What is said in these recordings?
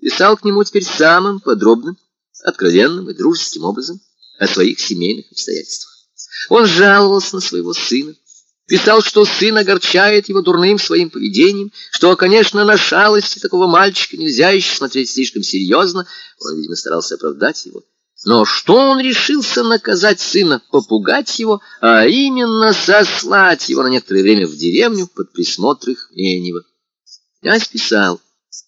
писал к нему теперь самым подробным, откровенным и дружеским образом о своих семейных обстоятельствах. Он жаловался на своего сына, писал, что сын огорчает его дурным своим поведением, что, конечно, на шалости такого мальчика нельзя еще смотреть слишком серьезно, он, видимо, старался оправдать его. Но что он решился наказать сына, попугать его, а именно сослать его на некоторое время в деревню под присмотр их Менева. Князь писал,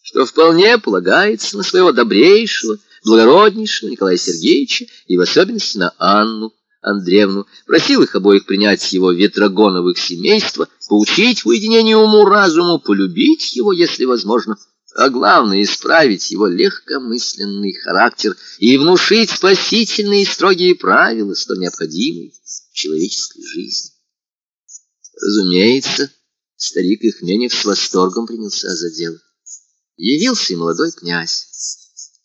что вполне полагается на своего добрейшего, благороднейшего Николая Сергеевича и в особенности на Анну Андреевну, просил их обоих принять его ветрогоновых семейства, поучить в уединении уму-разуму, полюбить его, если возможно, а главное — исправить его легкомысленный характер и внушить спасительные и строгие правила, столь необходимые в человеческой жизни. Разумеется, старик Ихменев с восторгом принялся за дело. Явился и молодой князь.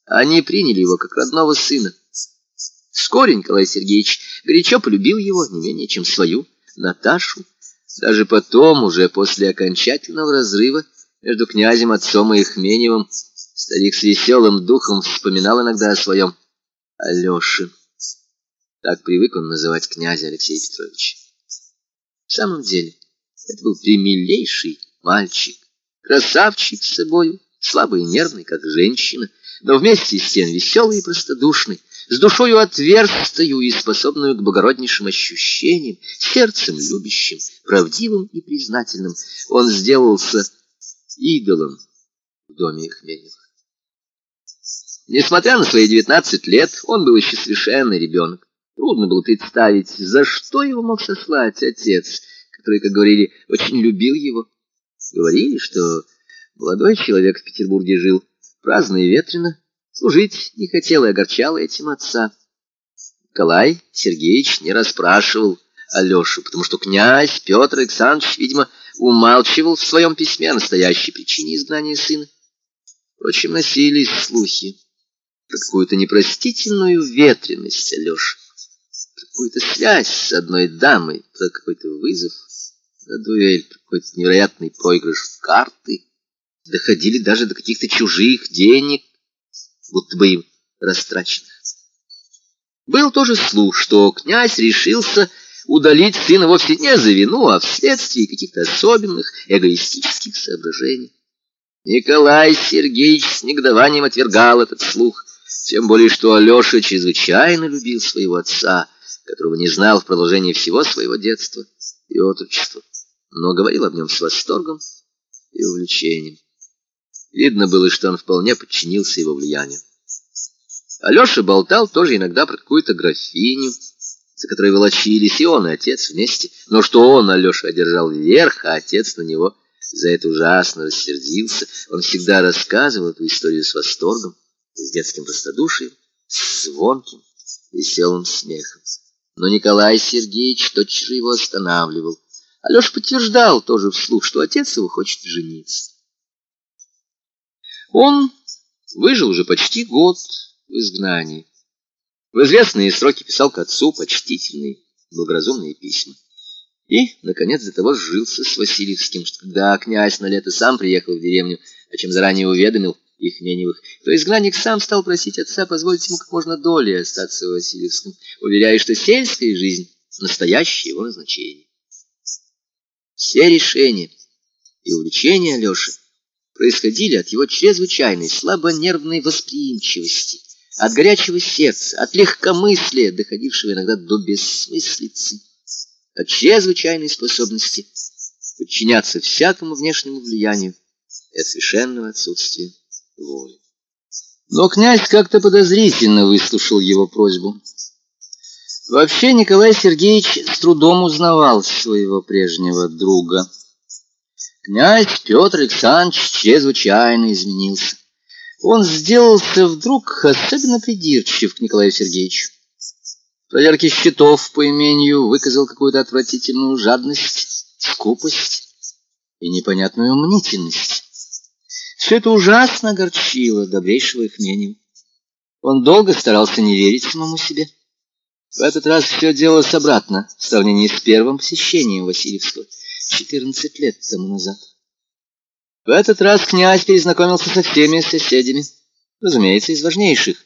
Они приняли его как родного сына. Вскоре Николай Сергеевич горячо полюбил его не менее, чем свою, Наташу. Даже потом, уже после окончательного разрыва, между князем, отцом и Ихменевым старик с веселым духом вспоминал иногда о своем Алёше. Так привык он называть князя Алексея Петровича. В самом деле, это был примилейший мальчик, красавчик с собою, слабый и нервный, как женщина, но вместе с тем веселый и простодушный, с душою отверстою и способную к благороднейшим ощущениям, сердцем любящим, правдивым и признательным. Он сделался идолом в доме Ихменевых. Несмотря на свои девятнадцать лет, он был еще совершенный ребенок. Трудно было представить, за что его мог сослать отец, который, как говорили, очень любил его. Говорили, что молодой человек в Петербурге жил праздно и ветрено, служить не хотел и огорчал этим отца. Николай Сергеевич не расспрашивал Алешу, потому что князь Петр Александрович, видимо, умалчивал в своем письме о настоящей причине изгнания сына. Впрочем, носились слухи про какую-то непростительную ветренность Алеши, про какую-то связь с одной дамой, про какой-то вызов на дуэль, про какой-то невероятный проигрыш в карты. Доходили даже до каких-то чужих денег, будто бы им растраченных. Был тоже слух, что князь решился удалить сына вовсе не за вину, а вследствие каких-то особенных эгоистических соображений. Николай Сергеевич с негодованием отвергал этот слух, тем более что Алеша чрезвычайно любил своего отца, которого не знал в продолжении всего своего детства и отрочества, но говорил об нем с восторгом и увлечением. Видно было, что он вполне подчинился его влиянию. Алеша болтал тоже иногда про какую-то графиню, за которой волочились и он, и отец вместе. Но что он, Алеша, одержал верх, а отец на него за это ужасно рассердился. Он всегда рассказывал эту историю с восторгом, с детским простодушием, с звонким, веселым смехом. Но Николай Сергеевич тотчас же его останавливал. Алеша подтверждал тоже вслух, что отец его хочет жениться. Он выжил уже почти год в изгнании. В известные сроки писал к отцу почтительные, благоразумные письма. И, наконец, до того сжился с Васильевским, что когда князь на лето сам приехал в деревню, о чем заранее уведомил их Меневых, то изгнанник сам стал просить отца позволить ему как можно долее остаться в Васильевском, уверяя, что сельская жизнь — настоящее его назначение. Все решения и увлечения Алеши происходили от его чрезвычайной слабонервной восприимчивости — от горячего сердца, от легкомыслия, доходившего иногда до бессмыслицы, от чрезвычайной способности подчиняться всякому внешнему влиянию и от совершенного отсутствия воли. Но князь как-то подозрительно выслушал его просьбу. Вообще Николай Сергеевич с трудом узнавал своего прежнего друга. Князь Петр Александрович чрезвычайно изменился он сделался вдруг особенно придирчив к Николаю Сергеевичу. Проверки счетов по имению выказал какую-то отвратительную жадность, скупость и непонятную мнительность. Все это ужасно огорчило добрейшего их мнения. Он долго старался не верить самому себе. В этот раз все делалось обратно в сравнении с первым посещением Васильевского 14 лет тому назад. В этот раз князь перезнакомился со всеми соседями, Разумеется, из важнейших.